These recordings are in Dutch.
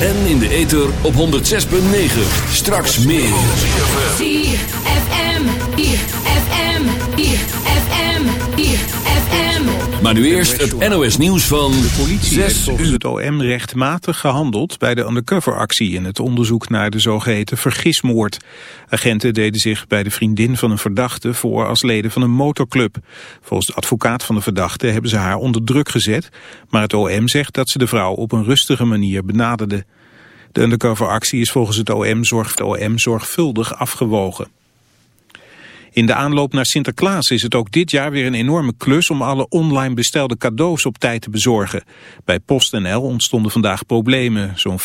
En in de ether op 106.9. Straks meer. ZFM. FM. Hier FM. Hier FM. Maar nu eerst het NOS nieuws van De politie heeft 6 volgens uur. het OM rechtmatig gehandeld bij de undercoveractie in het onderzoek naar de zogeheten vergismoord. Agenten deden zich bij de vriendin van een verdachte voor als leden van een motorclub. Volgens de advocaat van de verdachte hebben ze haar onder druk gezet, maar het OM zegt dat ze de vrouw op een rustige manier benaderde. De undercoveractie is volgens het OM, zorg, het OM zorgvuldig afgewogen. In de aanloop naar Sinterklaas is het ook dit jaar weer een enorme klus om alle online bestelde cadeaus op tijd te bezorgen. Bij PostNL ontstonden vandaag problemen. Zo'n 5%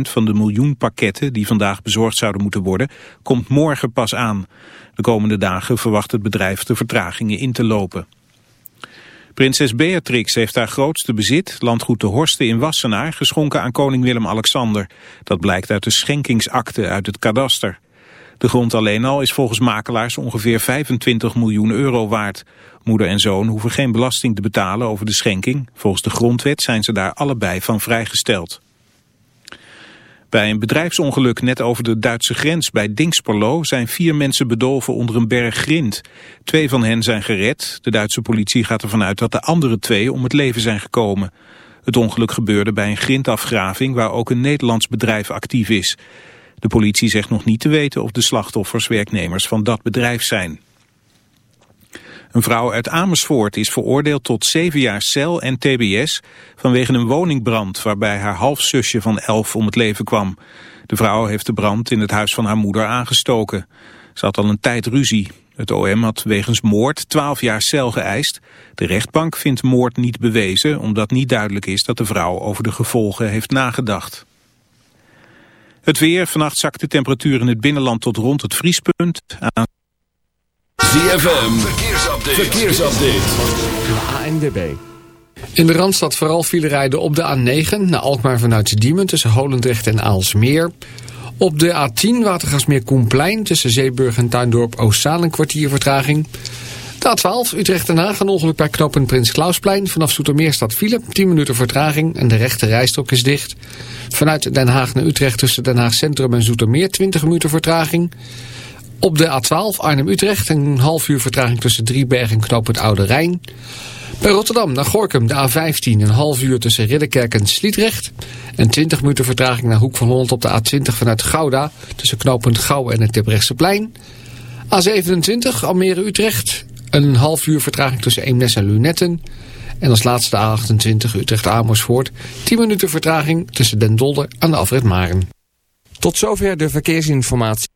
van de miljoen pakketten die vandaag bezorgd zouden moeten worden, komt morgen pas aan. De komende dagen verwacht het bedrijf de vertragingen in te lopen. Prinses Beatrix heeft haar grootste bezit, landgoed de Horsten in Wassenaar, geschonken aan koning Willem-Alexander. Dat blijkt uit de schenkingsakte uit het kadaster. De grond alleen al is volgens makelaars ongeveer 25 miljoen euro waard. Moeder en zoon hoeven geen belasting te betalen over de schenking. Volgens de grondwet zijn ze daar allebei van vrijgesteld. Bij een bedrijfsongeluk net over de Duitse grens bij Dingsperlo zijn vier mensen bedolven onder een berg grind. Twee van hen zijn gered. De Duitse politie gaat ervan uit dat de andere twee om het leven zijn gekomen. Het ongeluk gebeurde bij een grindafgraving waar ook een Nederlands bedrijf actief is. De politie zegt nog niet te weten of de slachtoffers werknemers van dat bedrijf zijn. Een vrouw uit Amersfoort is veroordeeld tot zeven jaar cel en tbs vanwege een woningbrand waarbij haar halfzusje van elf om het leven kwam. De vrouw heeft de brand in het huis van haar moeder aangestoken. Ze had al een tijd ruzie. Het OM had wegens moord 12 jaar cel geëist. De rechtbank vindt moord niet bewezen omdat niet duidelijk is dat de vrouw over de gevolgen heeft nagedacht. Het weer, vannacht zakt de temperatuur in het binnenland tot rond het vriespunt. ZFM, verkeersupdate. verkeersupdate. ANDB. In de Randstad vooral file rijden op de A9 naar Alkmaar vanuit Diemen tussen Holendrecht en Aalsmeer. Op de A10 Watergasmeer Koenplein tussen Zeeburg en Tuindorp Oostzaan een kwartier vertraging. De A12 Utrecht-Den Haag een ongeluk bij knooppunt Prins Klausplein. Vanaf Soetermeer staat file, 10 minuten vertraging en de rechte rijstok is dicht. Vanuit Den Haag naar Utrecht tussen Den Haag Centrum en Zoetermeer 20 minuten vertraging. Op de A12 Arnhem-Utrecht een half uur vertraging tussen Drieberg en knooppunt Oude Rijn. Bij Rotterdam naar Gorkum de A15 een half uur tussen Ridderkerk en Sliedrecht. En 20 minuten vertraging naar Hoek van Holland op de A20 vanuit Gouda tussen knooppunt Gouwen en het Terbrechtseplein. A27 Almere-Utrecht een half uur vertraging tussen Eemnes en Lunetten. En als laatste de A28 Utrecht-Amersfoort 10 minuten vertraging tussen Den Dolder en de afrit Maren. Tot zover de verkeersinformatie.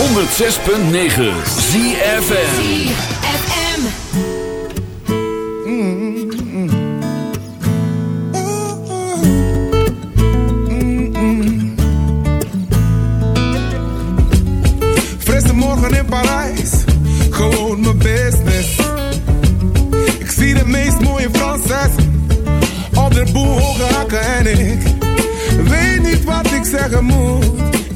106.9 ZFM ZFM Frisse morgen in Parijs. Gewoon mijn business. Ik zie de meest mooie Franses. Op de boel hakken en ik Weet niet wat ik zeggen moet.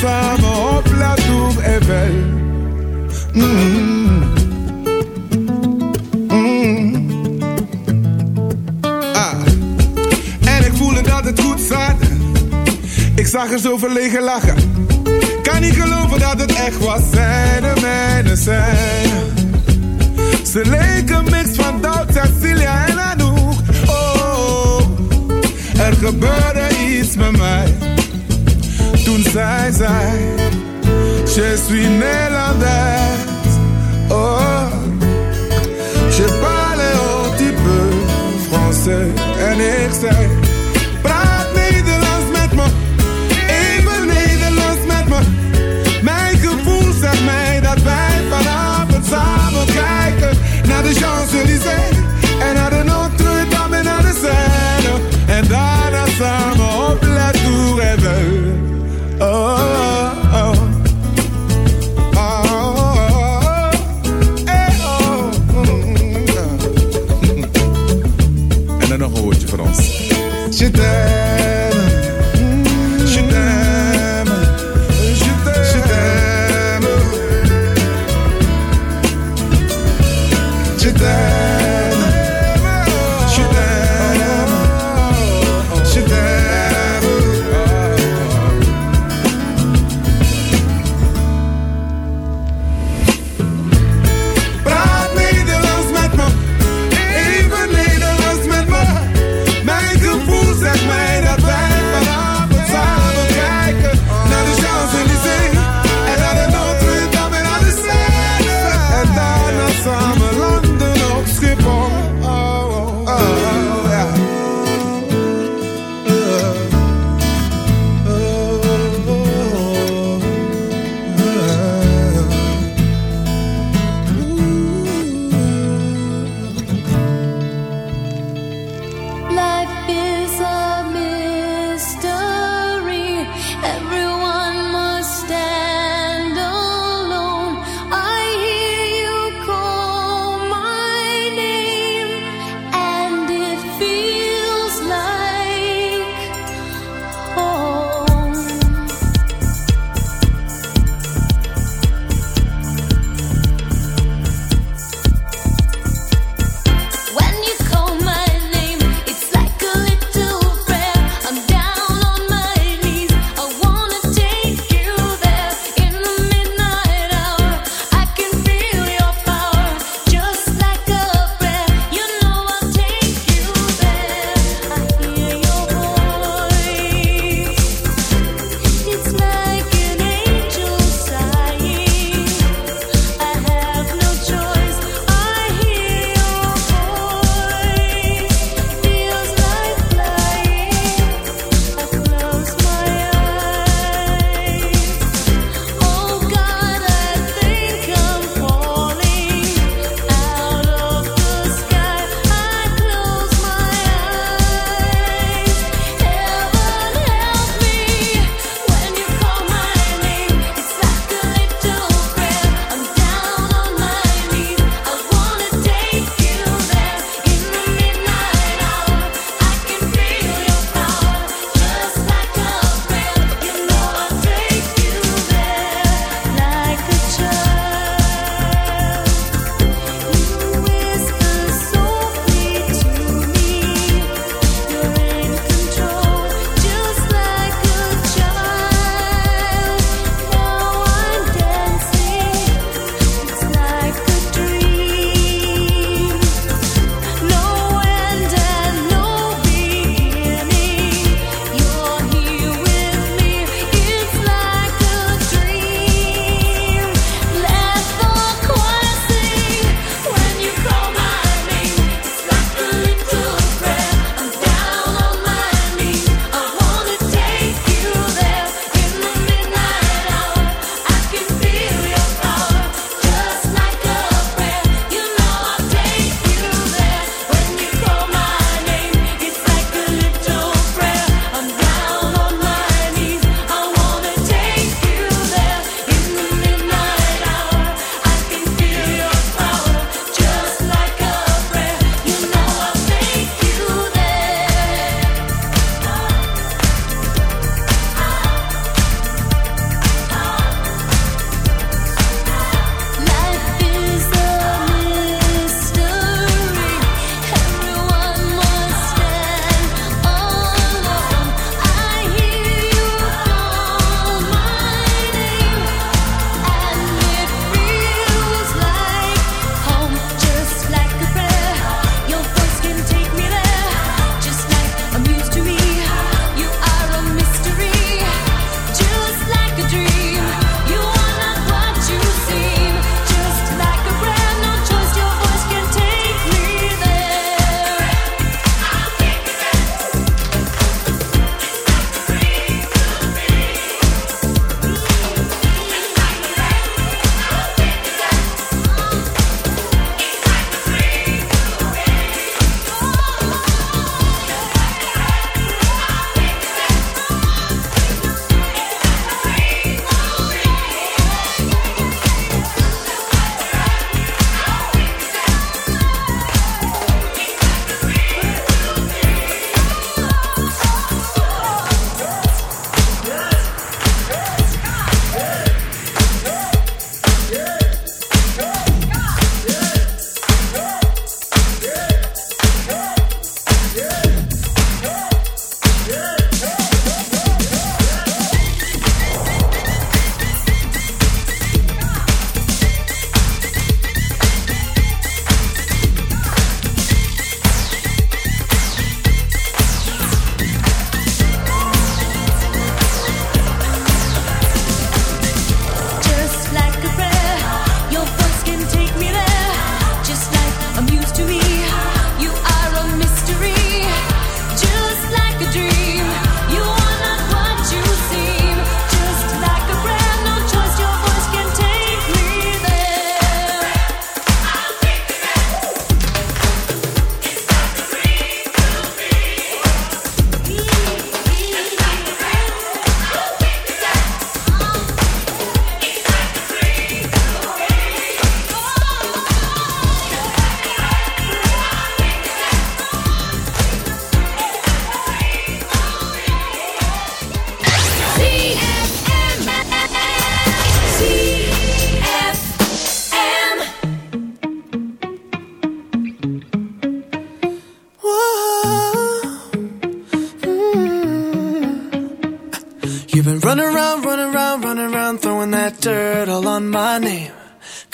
samen op La Tour Eiffel. En ik voelde dat het goed zat. Ik zag er zo verlegen lachen. Kan niet geloven dat het echt was. Zij de mijne zijn. Ze leken mix van Doubt, Cecilia en Anouk. Oh, er gebeurde iets met mij. Je suis Nederlands. Oh, je parle un petit peu français. En ik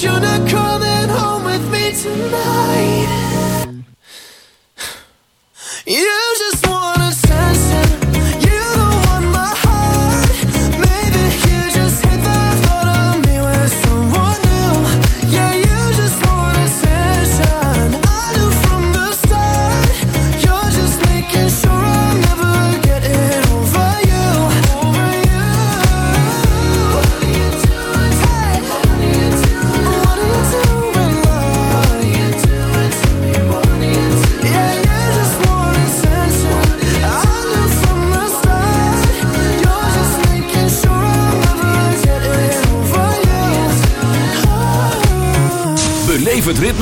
should've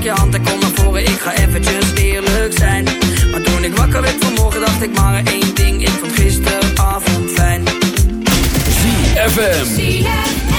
pak je hand en kom naar voren. Ik ga eventjes eerlijk zijn. Maar toen ik wakker werd vanmorgen, dacht ik maar één ding. Ik vond gisteravond fijn. ZFM. ZFM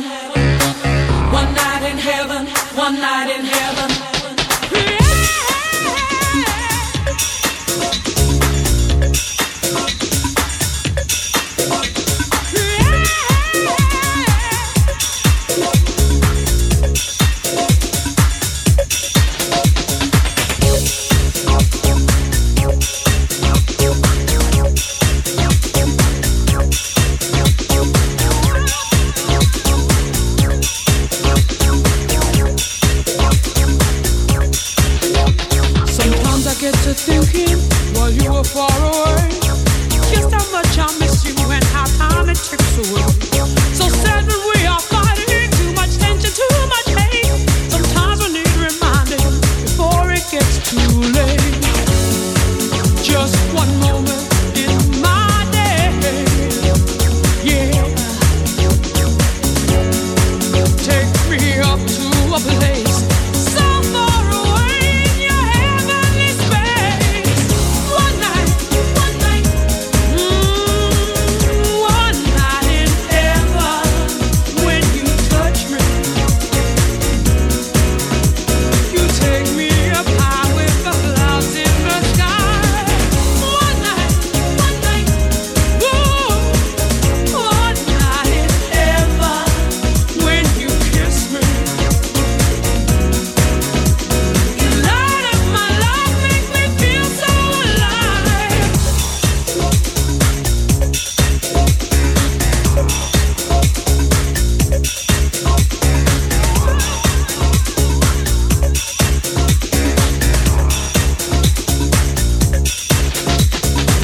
I'm happy.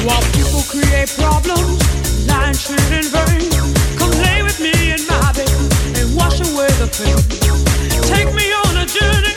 While people create problems, in vain. Come lay with me in my bed and wash away the pain. Take me on a journey.